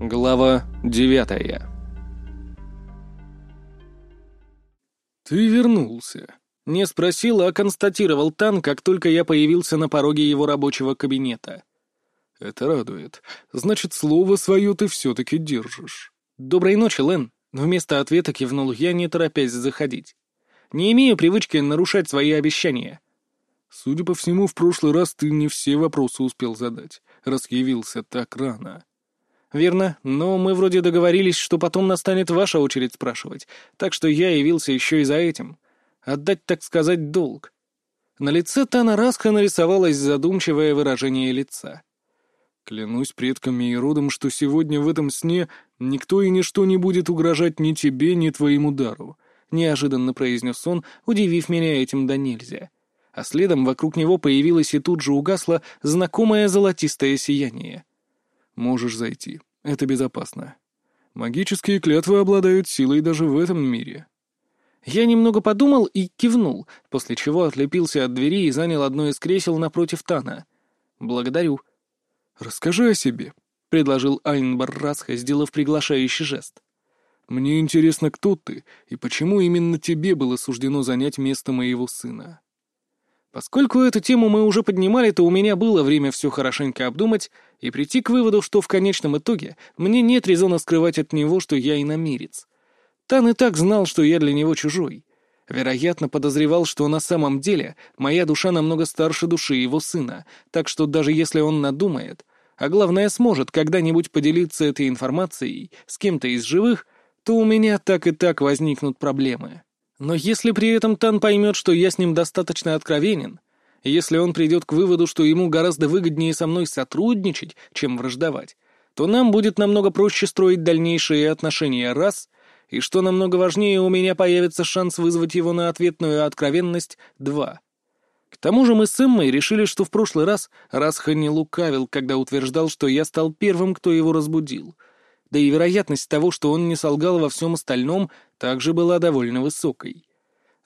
Глава девятая «Ты вернулся», — не спросил, а констатировал Тан, как только я появился на пороге его рабочего кабинета. «Это радует. Значит, слово свое ты все-таки держишь». «Доброй ночи, Лен», — вместо ответа кивнул я, не торопясь заходить. «Не имею привычки нарушать свои обещания». «Судя по всему, в прошлый раз ты не все вопросы успел задать, раз явился так рано». «Верно, но мы вроде договорились, что потом настанет ваша очередь спрашивать, так что я явился еще и за этим. Отдать, так сказать, долг». На лице Тана Расха нарисовалось задумчивое выражение лица. «Клянусь предками и родом, что сегодня в этом сне никто и ничто не будет угрожать ни тебе, ни твоему дару», — неожиданно произнес он, удивив меня этим до нельзя. А следом вокруг него появилось и тут же угасло знакомое золотистое сияние. Можешь зайти. Это безопасно. Магические клятвы обладают силой даже в этом мире. Я немного подумал и кивнул, после чего отлепился от двери и занял одно из кресел напротив Тана. «Благодарю». «Расскажи о себе», — предложил Айнбар Расха, сделав приглашающий жест. «Мне интересно, кто ты и почему именно тебе было суждено занять место моего сына». Поскольку эту тему мы уже поднимали, то у меня было время все хорошенько обдумать и прийти к выводу, что в конечном итоге мне нет резона скрывать от него, что я иномирец. Тан и так знал, что я для него чужой. Вероятно, подозревал, что на самом деле моя душа намного старше души его сына, так что даже если он надумает, а главное сможет когда-нибудь поделиться этой информацией с кем-то из живых, то у меня так и так возникнут проблемы. Но если при этом Тан поймет, что я с ним достаточно откровенен, если он придет к выводу, что ему гораздо выгоднее со мной сотрудничать, чем враждовать, то нам будет намного проще строить дальнейшие отношения раз, и что намного важнее, у меня появится шанс вызвать его на ответную откровенность два. К тому же мы с Эммой решили, что в прошлый раз Расха не лукавил, когда утверждал, что я стал первым, кто его разбудил — да и вероятность того, что он не солгал во всем остальном, также была довольно высокой.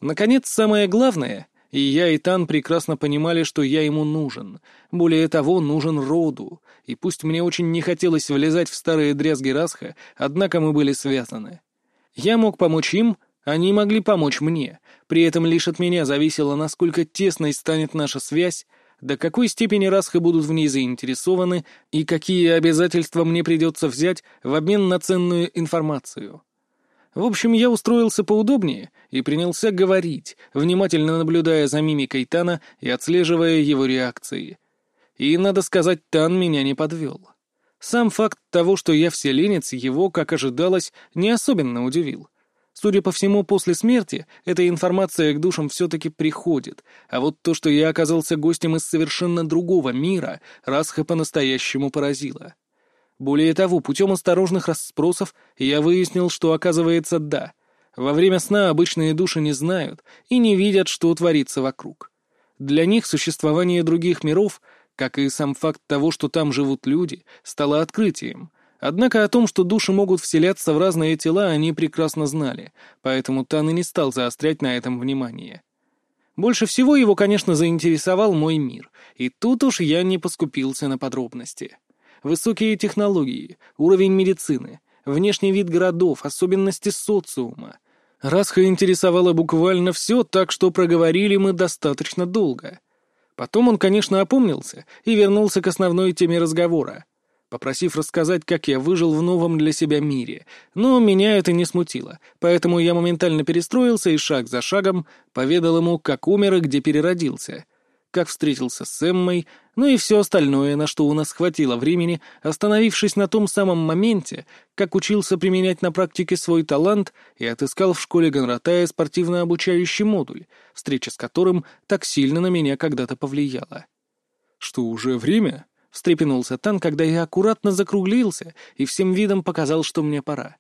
Наконец, самое главное, и я и Тан прекрасно понимали, что я ему нужен. Более того, нужен роду, и пусть мне очень не хотелось влезать в старые дрязги Расха, однако мы были связаны. Я мог помочь им, они могли помочь мне, при этом лишь от меня зависело, насколько тесной станет наша связь, до какой степени Расха будут в ней заинтересованы и какие обязательства мне придется взять в обмен на ценную информацию. В общем, я устроился поудобнее и принялся говорить, внимательно наблюдая за мимикой Тана и отслеживая его реакции. И, надо сказать, Тан меня не подвел. Сам факт того, что я вселенец, его, как ожидалось, не особенно удивил. Судя по всему, после смерти эта информация к душам все-таки приходит, а вот то, что я оказался гостем из совершенно другого мира, Расха по-настоящему поразило. Более того, путем осторожных расспросов я выяснил, что, оказывается, да, во время сна обычные души не знают и не видят, что творится вокруг. Для них существование других миров, как и сам факт того, что там живут люди, стало открытием — Однако о том, что души могут вселяться в разные тела, они прекрасно знали, поэтому Тан и не стал заострять на этом внимание. Больше всего его, конечно, заинтересовал мой мир, и тут уж я не поскупился на подробности. Высокие технологии, уровень медицины, внешний вид городов, особенности социума. Расха интересовало буквально все, так что проговорили мы достаточно долго. Потом он, конечно, опомнился и вернулся к основной теме разговора — попросив рассказать, как я выжил в новом для себя мире. Но меня это не смутило, поэтому я моментально перестроился и шаг за шагом поведал ему, как умер и где переродился, как встретился с Эммой, ну и все остальное, на что у нас хватило времени, остановившись на том самом моменте, как учился применять на практике свой талант и отыскал в школе Гонратая спортивно-обучающий модуль, встреча с которым так сильно на меня когда-то повлияла. «Что, уже время?» — встрепенулся Тан, когда я аккуратно закруглился и всем видом показал, что мне пора.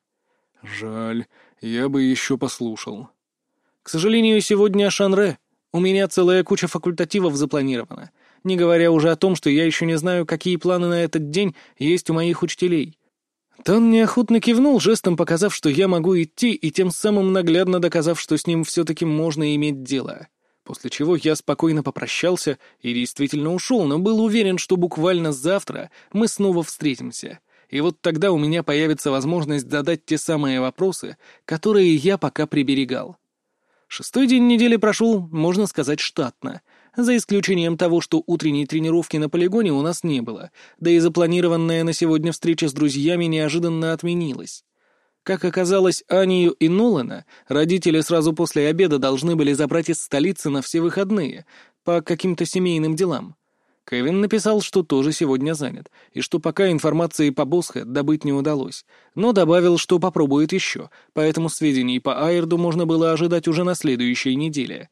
«Жаль, я бы еще послушал». «К сожалению, сегодня Шанре. У меня целая куча факультативов запланирована, не говоря уже о том, что я еще не знаю, какие планы на этот день есть у моих учителей». Тан неохотно кивнул, жестом показав, что я могу идти, и тем самым наглядно доказав, что с ним все-таки можно иметь дело после чего я спокойно попрощался и действительно ушел, но был уверен, что буквально завтра мы снова встретимся, и вот тогда у меня появится возможность задать те самые вопросы, которые я пока приберегал. Шестой день недели прошел, можно сказать, штатно, за исключением того, что утренней тренировки на полигоне у нас не было, да и запланированная на сегодня встреча с друзьями неожиданно отменилась. Как оказалось, Анию и Нолана родители сразу после обеда должны были забрать из столицы на все выходные, по каким-то семейным делам. Кевин написал, что тоже сегодня занят, и что пока информации по Босхе добыть не удалось, но добавил, что попробует еще, поэтому сведений по Айрду можно было ожидать уже на следующей неделе.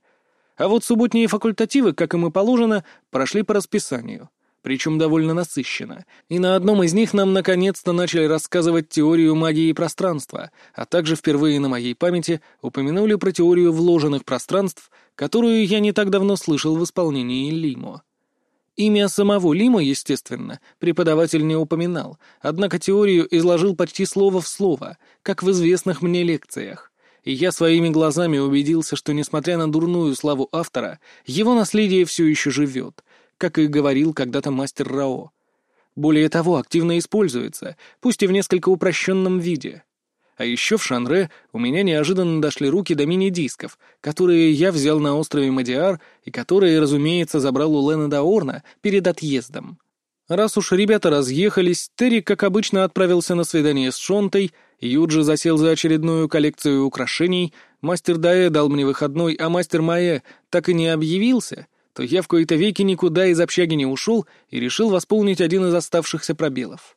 А вот субботние факультативы, как им и положено, прошли по расписанию, причем довольно насыщенно, и на одном из них нам наконец-то начали рассказывать теорию магии пространства, а также впервые на моей памяти упомянули про теорию вложенных пространств, которую я не так давно слышал в исполнении Лимо. Имя самого Лима, естественно, преподаватель не упоминал, однако теорию изложил почти слово в слово, как в известных мне лекциях. И я своими глазами убедился, что, несмотря на дурную славу автора, его наследие все еще живет, как и говорил когда-то мастер Рао. Более того, активно используется, пусть и в несколько упрощенном виде — а еще в Шанре у меня неожиданно дошли руки до мини-дисков, которые я взял на острове Мадиар и которые, разумеется, забрал у Лена Даорна перед отъездом. Раз уж ребята разъехались, Терри, как обычно, отправился на свидание с Шонтой, Юджи засел за очередную коллекцию украшений, мастер Дае дал мне выходной, а мастер Майе так и не объявился, то я в кои-то веки никуда из общаги не ушел и решил восполнить один из оставшихся пробелов.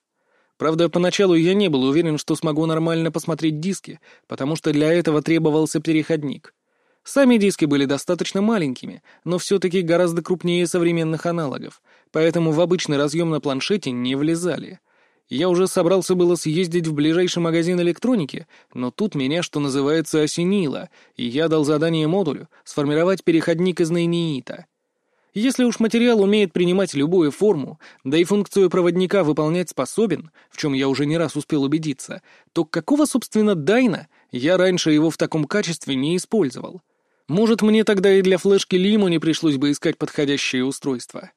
Правда, поначалу я не был уверен, что смогу нормально посмотреть диски, потому что для этого требовался переходник. Сами диски были достаточно маленькими, но все-таки гораздо крупнее современных аналогов, поэтому в обычный разъем на планшете не влезали. Я уже собрался было съездить в ближайший магазин электроники, но тут меня, что называется, осенило, и я дал задание модулю сформировать переходник из нейниита. Если уж материал умеет принимать любую форму, да и функцию проводника выполнять способен, в чем я уже не раз успел убедиться, то какого, собственно, Дайна я раньше его в таком качестве не использовал? Может, мне тогда и для флешки Лиму не пришлось бы искать подходящее устройство?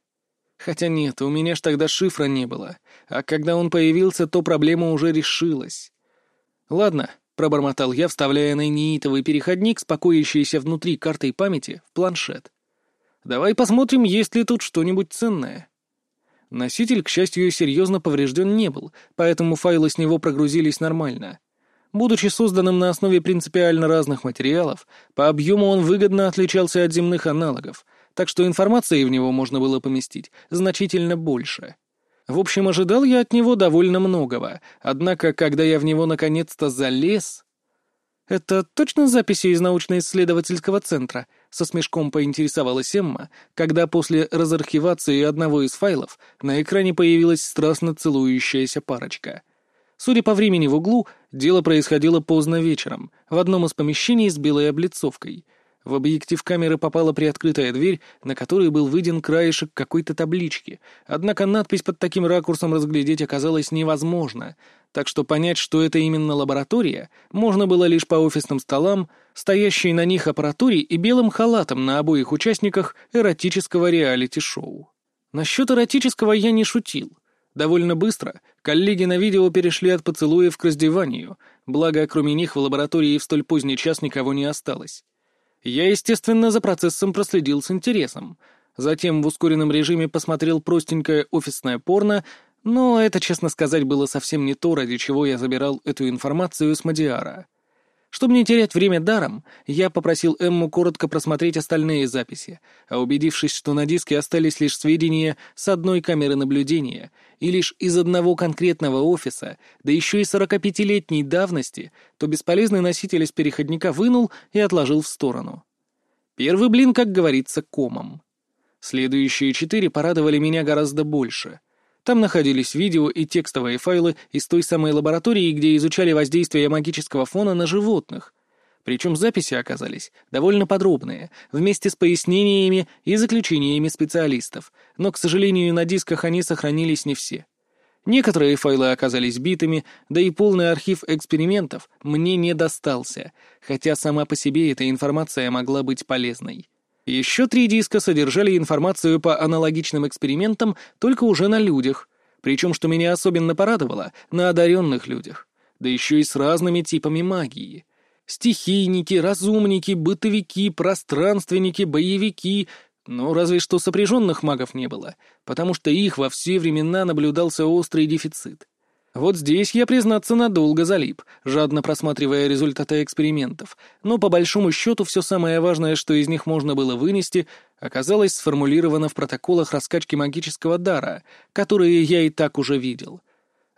Хотя нет, у меня ж тогда шифра не было, а когда он появился, то проблема уже решилась. Ладно, пробормотал я, вставляя на неитовый переходник, спокоящийся внутри картой памяти, в планшет. Давай посмотрим, есть ли тут что-нибудь ценное. Носитель, к счастью, серьезно поврежден не был, поэтому файлы с него прогрузились нормально. Будучи созданным на основе принципиально разных материалов, по объему он выгодно отличался от земных аналогов, так что информации в него можно было поместить значительно больше. В общем, ожидал я от него довольно многого, однако, когда я в него наконец-то залез... «Это точно записи из научно-исследовательского центра?» Со смешком поинтересовалась Эмма, когда после разархивации одного из файлов на экране появилась страстно целующаяся парочка. Судя по времени в углу, дело происходило поздно вечером, в одном из помещений с белой облицовкой — в объектив камеры попала приоткрытая дверь, на которой был выйден краешек какой-то таблички, однако надпись под таким ракурсом разглядеть оказалось невозможно, так что понять, что это именно лаборатория, можно было лишь по офисным столам, стоящей на них аппаратуре и белым халатом на обоих участниках эротического реалити-шоу. Насчет эротического я не шутил. Довольно быстро коллеги на видео перешли от поцелуев к раздеванию, благо кроме них в лаборатории в столь поздний час никого не осталось. Я, естественно, за процессом проследил с интересом. Затем в ускоренном режиме посмотрел простенькое офисное порно, но это, честно сказать, было совсем не то, ради чего я забирал эту информацию с Мадиара. Чтобы не терять время даром, я попросил Эмму коротко просмотреть остальные записи, а убедившись, что на диске остались лишь сведения с одной камеры наблюдения и лишь из одного конкретного офиса, да еще и 45-летней давности, то бесполезный носитель из переходника вынул и отложил в сторону. Первый блин, как говорится, комом. Следующие четыре порадовали меня гораздо больше — там находились видео и текстовые файлы из той самой лаборатории, где изучали воздействие магического фона на животных. Причем записи оказались довольно подробные, вместе с пояснениями и заключениями специалистов, но, к сожалению, на дисках они сохранились не все. Некоторые файлы оказались битыми, да и полный архив экспериментов мне не достался, хотя сама по себе эта информация могла быть полезной. Еще три диска содержали информацию по аналогичным экспериментам, только уже на людях. Причем, что меня особенно порадовало, на одаренных людях. Да еще и с разными типами магии. Стихийники, разумники, бытовики, пространственники, боевики. Но разве что сопряженных магов не было, потому что их во все времена наблюдался острый дефицит. Вот здесь я, признаться, надолго залип, жадно просматривая результаты экспериментов, но по большому счету все самое важное, что из них можно было вынести, оказалось сформулировано в протоколах раскачки магического дара, которые я и так уже видел.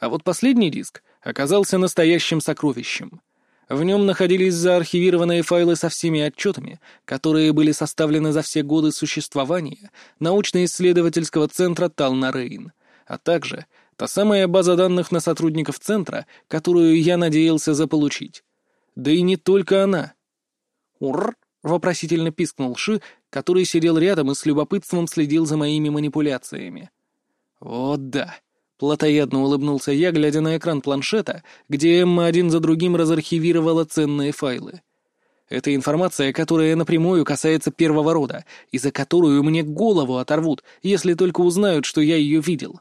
А вот последний диск оказался настоящим сокровищем. В нем находились заархивированные файлы со всеми отчетами, которые были составлены за все годы существования научно-исследовательского центра Талнарейн, а также Та самая база данных на сотрудников центра, которую я надеялся заполучить. Да и не только она. «Ур!» — вопросительно пискнул Ши, который сидел рядом и с любопытством следил за моими манипуляциями. «Вот да!» — плотоядно улыбнулся я, глядя на экран планшета, где Эмма один за другим разархивировала ценные файлы. Это информация, которая напрямую касается первого рода, и за которую мне голову оторвут, если только узнают, что я ее видел.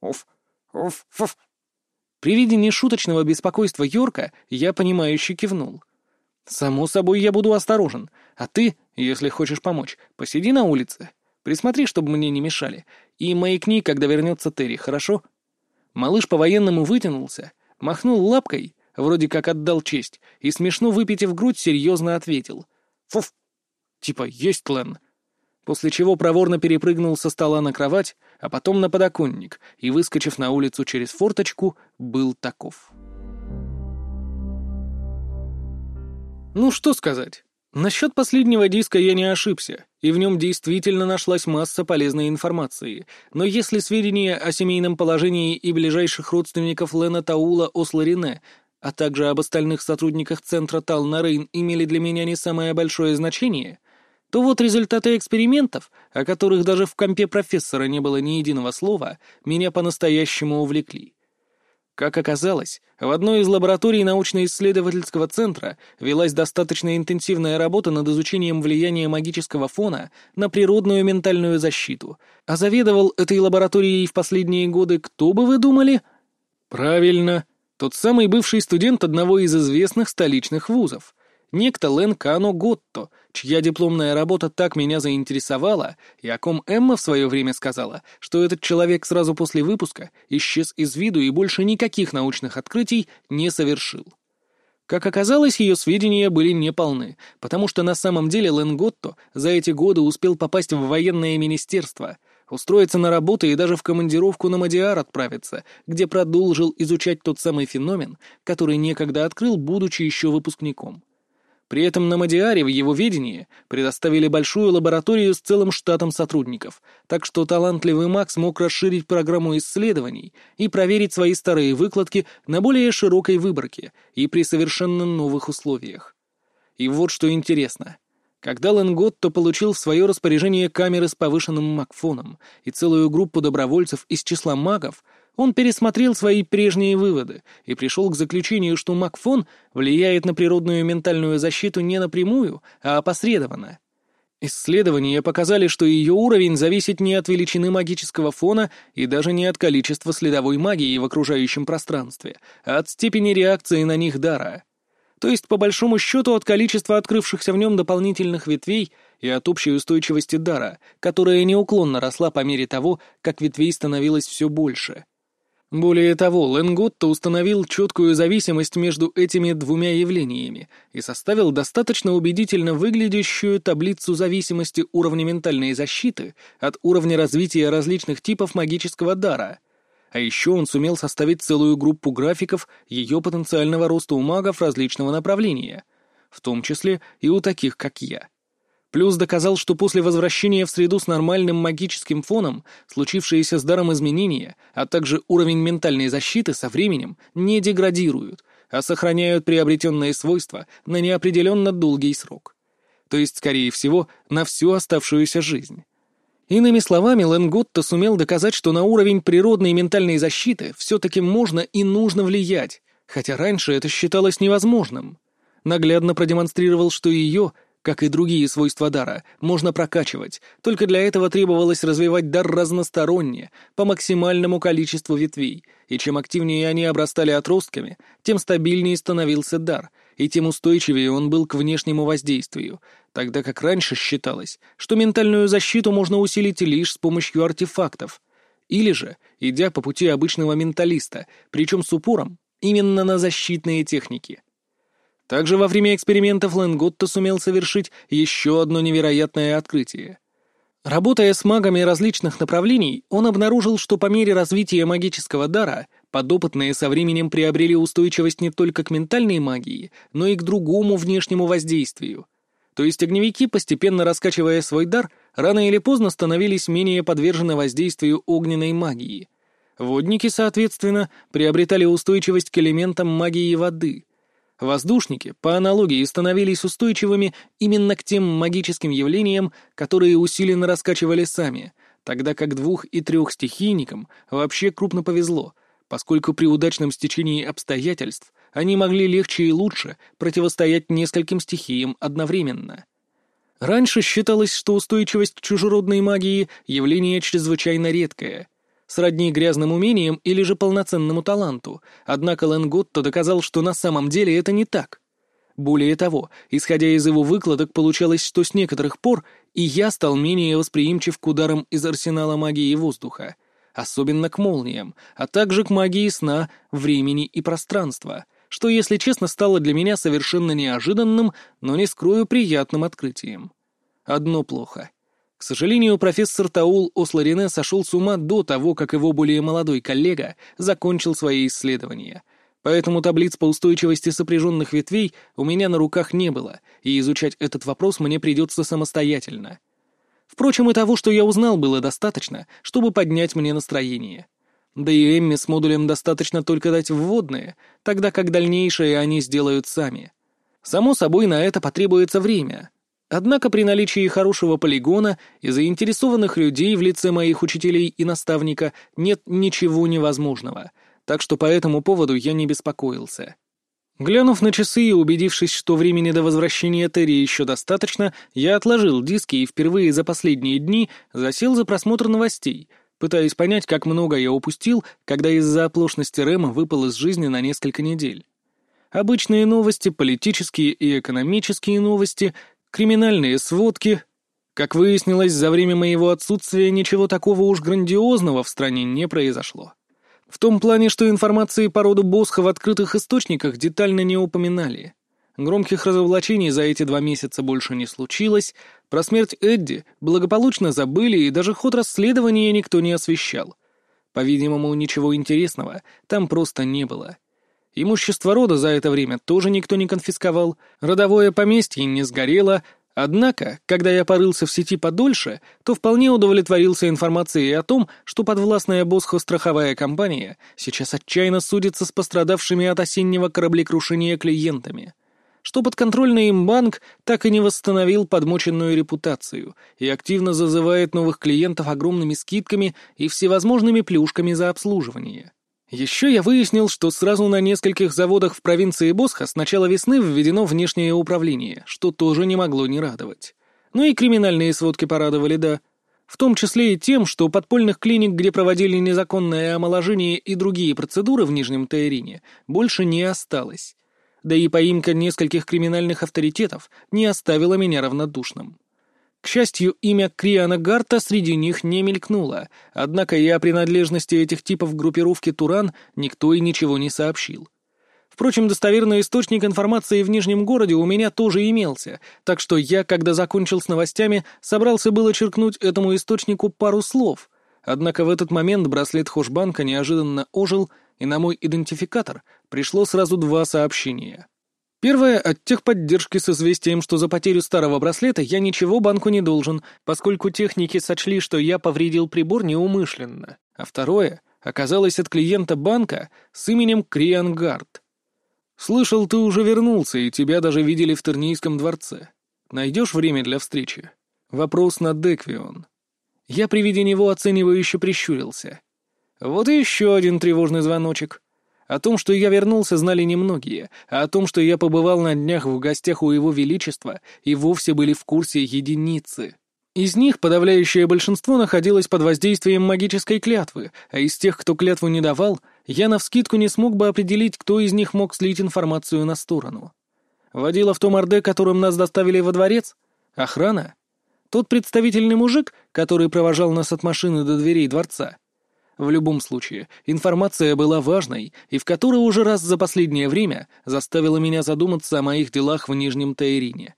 Оф, Уф, фуф. При виде нешуточного беспокойства Йорка я понимающе кивнул. «Само собой, я буду осторожен. А ты, если хочешь помочь, посиди на улице. Присмотри, чтобы мне не мешали. И маякни, когда вернется Терри, хорошо?» Малыш по-военному вытянулся, махнул лапкой, вроде как отдал честь, и, смешно выпитив грудь, серьезно ответил. «Фуф!» Типа «Есть, Лен!» После чего проворно перепрыгнул со стола на кровать, а потом на подоконник, и, выскочив на улицу через форточку, был таков. Ну что сказать. Насчет последнего диска я не ошибся, и в нем действительно нашлась масса полезной информации, но если сведения о семейном положении и ближайших родственников Лена Таула Осларине, а также об остальных сотрудниках центра Талнарейн имели для меня не самое большое значение, то вот результаты экспериментов, о которых даже в компе профессора не было ни единого слова, меня по-настоящему увлекли. Как оказалось, в одной из лабораторий научно-исследовательского центра велась достаточно интенсивная работа над изучением влияния магического фона на природную ментальную защиту. А заведовал этой лабораторией в последние годы кто бы вы думали? Правильно, тот самый бывший студент одного из известных столичных вузов, некто Лен Кано Готто — чья дипломная работа так меня заинтересовала, и о ком Эмма в свое время сказала, что этот человек сразу после выпуска исчез из виду и больше никаких научных открытий не совершил. Как оказалось, ее сведения были неполны, потому что на самом деле Ленготто за эти годы успел попасть в военное министерство, устроиться на работу и даже в командировку на Мадиар отправиться, где продолжил изучать тот самый феномен, который некогда открыл, будучи еще выпускником. При этом на Мадиаре в его ведении предоставили большую лабораторию с целым штатом сотрудников, так что талантливый Макс мог расширить программу исследований и проверить свои старые выкладки на более широкой выборке и при совершенно новых условиях. И вот что интересно. Когда Ленготто получил в свое распоряжение камеры с повышенным макфоном и целую группу добровольцев из числа магов, он пересмотрел свои прежние выводы и пришел к заключению, что Макфон влияет на природную ментальную защиту не напрямую, а опосредованно. Исследования показали, что ее уровень зависит не от величины магического фона и даже не от количества следовой магии в окружающем пространстве, а от степени реакции на них дара. То есть, по большому счету, от количества открывшихся в нем дополнительных ветвей и от общей устойчивости дара, которая неуклонно росла по мере того, как ветвей становилось все больше. Более того, Ленготто установил четкую зависимость между этими двумя явлениями и составил достаточно убедительно выглядящую таблицу зависимости уровня ментальной защиты от уровня развития различных типов магического дара. А еще он сумел составить целую группу графиков ее потенциального роста у магов различного направления, в том числе и у таких, как я. Плюс доказал, что после возвращения в среду с нормальным магическим фоном случившиеся с даром изменения, а также уровень ментальной защиты со временем не деградируют, а сохраняют приобретенные свойства на неопределенно долгий срок. То есть, скорее всего, на всю оставшуюся жизнь. Иными словами, Ленготто сумел доказать, что на уровень природной ментальной защиты все-таки можно и нужно влиять, хотя раньше это считалось невозможным. Наглядно продемонстрировал, что ее как и другие свойства дара, можно прокачивать, только для этого требовалось развивать дар разносторонне, по максимальному количеству ветвей, и чем активнее они обрастали отростками, тем стабильнее становился дар, и тем устойчивее он был к внешнему воздействию, тогда как раньше считалось, что ментальную защиту можно усилить лишь с помощью артефактов, или же, идя по пути обычного менталиста, причем с упором именно на защитные техники. Также во время экспериментов Ленготто сумел совершить еще одно невероятное открытие. Работая с магами различных направлений, он обнаружил, что по мере развития магического дара подопытные со временем приобрели устойчивость не только к ментальной магии, но и к другому внешнему воздействию. То есть огневики, постепенно раскачивая свой дар, рано или поздно становились менее подвержены воздействию огненной магии. Водники, соответственно, приобретали устойчивость к элементам магии воды — Воздушники, по аналогии, становились устойчивыми именно к тем магическим явлениям, которые усиленно раскачивали сами, тогда как двух- и трехстихийникам вообще крупно повезло, поскольку при удачном стечении обстоятельств они могли легче и лучше противостоять нескольким стихиям одновременно. Раньше считалось, что устойчивость к чужеродной магии — явление чрезвычайно редкое — сродни грязным умениям или же полноценному таланту, однако Ленготто доказал, что на самом деле это не так. Более того, исходя из его выкладок, получалось, что с некоторых пор и я стал менее восприимчив к ударам из арсенала магии воздуха, особенно к молниям, а также к магии сна, времени и пространства, что, если честно, стало для меня совершенно неожиданным, но не скрою приятным открытием. Одно плохо. К сожалению, профессор Таул Осларине сошел с ума до того, как его более молодой коллега закончил свои исследования. Поэтому таблиц по устойчивости сопряженных ветвей у меня на руках не было, и изучать этот вопрос мне придется самостоятельно. Впрочем, и того, что я узнал, было достаточно, чтобы поднять мне настроение. Да и Эмми с модулем достаточно только дать вводные, тогда как дальнейшее они сделают сами. Само собой, на это потребуется время, Однако при наличии хорошего полигона и заинтересованных людей в лице моих учителей и наставника нет ничего невозможного, так что по этому поводу я не беспокоился. Глянув на часы и убедившись, что времени до возвращения Терри еще достаточно, я отложил диски и впервые за последние дни засел за просмотр новостей, пытаясь понять, как много я упустил, когда из-за оплошности Рэма выпал из жизни на несколько недель. Обычные новости, политические и экономические новости, криминальные сводки. Как выяснилось, за время моего отсутствия ничего такого уж грандиозного в стране не произошло. В том плане, что информации по роду Босха в открытых источниках детально не упоминали. Громких разоблачений за эти два месяца больше не случилось, про смерть Эдди благополучно забыли и даже ход расследования никто не освещал. По-видимому, ничего интересного там просто не было. Имущество рода за это время тоже никто не конфисковал, родовое поместье не сгорело, однако, когда я порылся в сети подольше, то вполне удовлетворился информацией о том, что подвластная Босхо страховая компания сейчас отчаянно судится с пострадавшими от осеннего кораблекрушения клиентами. Что подконтрольный им банк так и не восстановил подмоченную репутацию и активно зазывает новых клиентов огромными скидками и всевозможными плюшками за обслуживание. Еще я выяснил, что сразу на нескольких заводах в провинции Босха с начала весны введено внешнее управление, что тоже не могло не радовать. Ну и криминальные сводки порадовали, да. В том числе и тем, что подпольных клиник, где проводили незаконное омоложение и другие процедуры в Нижнем Таирине, больше не осталось. Да и поимка нескольких криминальных авторитетов не оставила меня равнодушным. К счастью, имя Криана Гарта среди них не мелькнуло, однако и о принадлежности этих типов группировки Туран никто и ничего не сообщил. Впрочем, достоверный источник информации в Нижнем городе у меня тоже имелся, так что я, когда закончил с новостями, собрался было черкнуть этому источнику пару слов. Однако в этот момент браслет Хошбанка неожиданно ожил, и на мой идентификатор пришло сразу два сообщения. Первое — от техподдержки с известием, что за потерю старого браслета я ничего банку не должен, поскольку техники сочли, что я повредил прибор неумышленно. А второе оказалось от клиента банка с именем Криангард. «Слышал, ты уже вернулся, и тебя даже видели в Тернийском дворце. Найдешь время для встречи?» Вопрос на Деквион. Я при виде него оценивающе прищурился. Вот и еще один тревожный звоночек. О том, что я вернулся, знали немногие, а о том, что я побывал на днях в гостях у Его Величества, и вовсе были в курсе единицы. Из них подавляющее большинство находилось под воздействием магической клятвы, а из тех, кто клятву не давал, я навскидку не смог бы определить, кто из них мог слить информацию на сторону. Водила в том Орде, которым нас доставили во дворец? Охрана? Тот представительный мужик, который провожал нас от машины до дверей дворца? В любом случае, информация была важной и в которой уже раз за последнее время заставила меня задуматься о моих делах в Нижнем Таирине.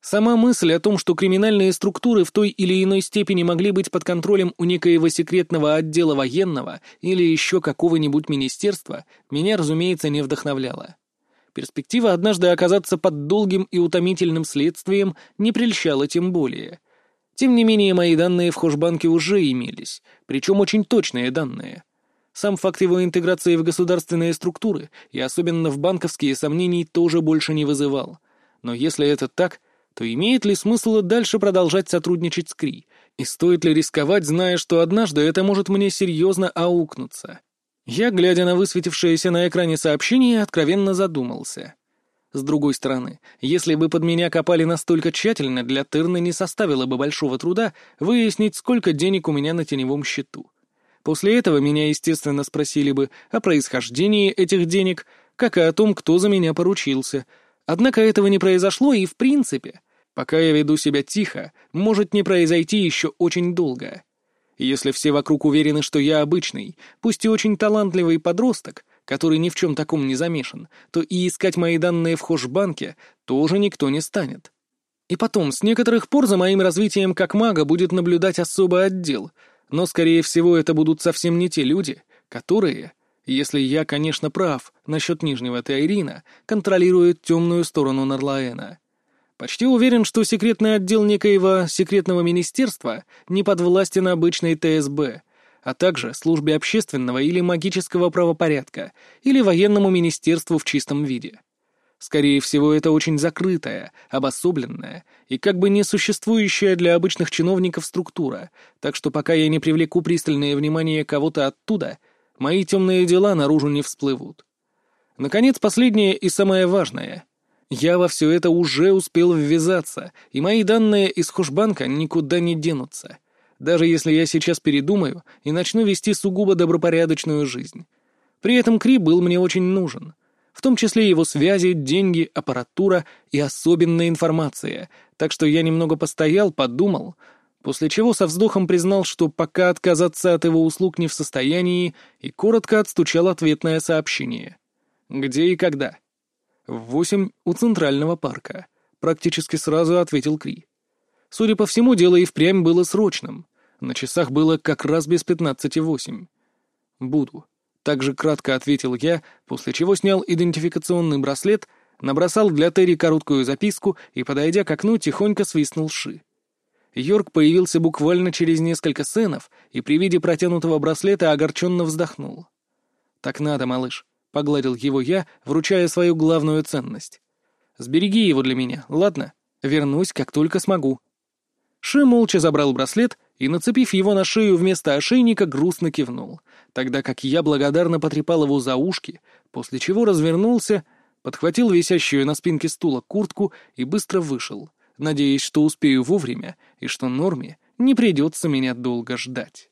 Сама мысль о том, что криминальные структуры в той или иной степени могли быть под контролем у некоего секретного отдела военного или еще какого-нибудь министерства, меня, разумеется, не вдохновляла. Перспектива однажды оказаться под долгим и утомительным следствием не прельщала тем более — тем не менее, мои данные в Хошбанке уже имелись, причем очень точные данные. Сам факт его интеграции в государственные структуры, и особенно в банковские сомнений, тоже больше не вызывал. Но если это так, то имеет ли смысл дальше продолжать сотрудничать с КРИ? И стоит ли рисковать, зная, что однажды это может мне серьезно аукнуться? Я, глядя на высветившееся на экране сообщение, откровенно задумался. С другой стороны, если бы под меня копали настолько тщательно, для Тырны не составило бы большого труда выяснить, сколько денег у меня на теневом счету. После этого меня, естественно, спросили бы о происхождении этих денег, как и о том, кто за меня поручился. Однако этого не произошло, и в принципе, пока я веду себя тихо, может не произойти еще очень долго. Если все вокруг уверены, что я обычный, пусть и очень талантливый подросток, который ни в чем таком не замешан, то и искать мои данные в хошбанке тоже никто не станет. И потом, с некоторых пор за моим развитием как мага будет наблюдать особый отдел, но, скорее всего, это будут совсем не те люди, которые, если я, конечно, прав насчет Нижнего Тайрина, контролируют темную сторону Нарлаэна. Почти уверен, что секретный отдел некоего секретного министерства не подвластен обычной ТСБ, а также службе общественного или магического правопорядка, или военному министерству в чистом виде. Скорее всего, это очень закрытая, обособленная и как бы не существующая для обычных чиновников структура, так что пока я не привлеку пристальное внимание кого-то оттуда, мои темные дела наружу не всплывут. Наконец, последнее и самое важное. Я во все это уже успел ввязаться, и мои данные из Хушбанка никуда не денутся — даже если я сейчас передумаю и начну вести сугубо добропорядочную жизнь. При этом Кри был мне очень нужен. В том числе его связи, деньги, аппаратура и особенная информация, так что я немного постоял, подумал, после чего со вздохом признал, что пока отказаться от его услуг не в состоянии, и коротко отстучал ответное сообщение. «Где и когда?» «В восемь у Центрального парка», — практически сразу ответил Кри. Судя по всему, дело и впрямь было срочным. На часах было как раз без пятнадцати восемь. «Буду», — также кратко ответил я, после чего снял идентификационный браслет, набросал для Терри короткую записку и, подойдя к окну, тихонько свистнул Ши. Йорк появился буквально через несколько сценов и при виде протянутого браслета огорченно вздохнул. «Так надо, малыш», — погладил его я, вручая свою главную ценность. «Сбереги его для меня, ладно? Вернусь, как только смогу». Ши молча забрал браслет и, нацепив его на шею вместо ошейника, грустно кивнул, тогда как я благодарно потрепал его за ушки, после чего развернулся, подхватил висящую на спинке стула куртку и быстро вышел, надеясь, что успею вовремя и что Норме не придется меня долго ждать.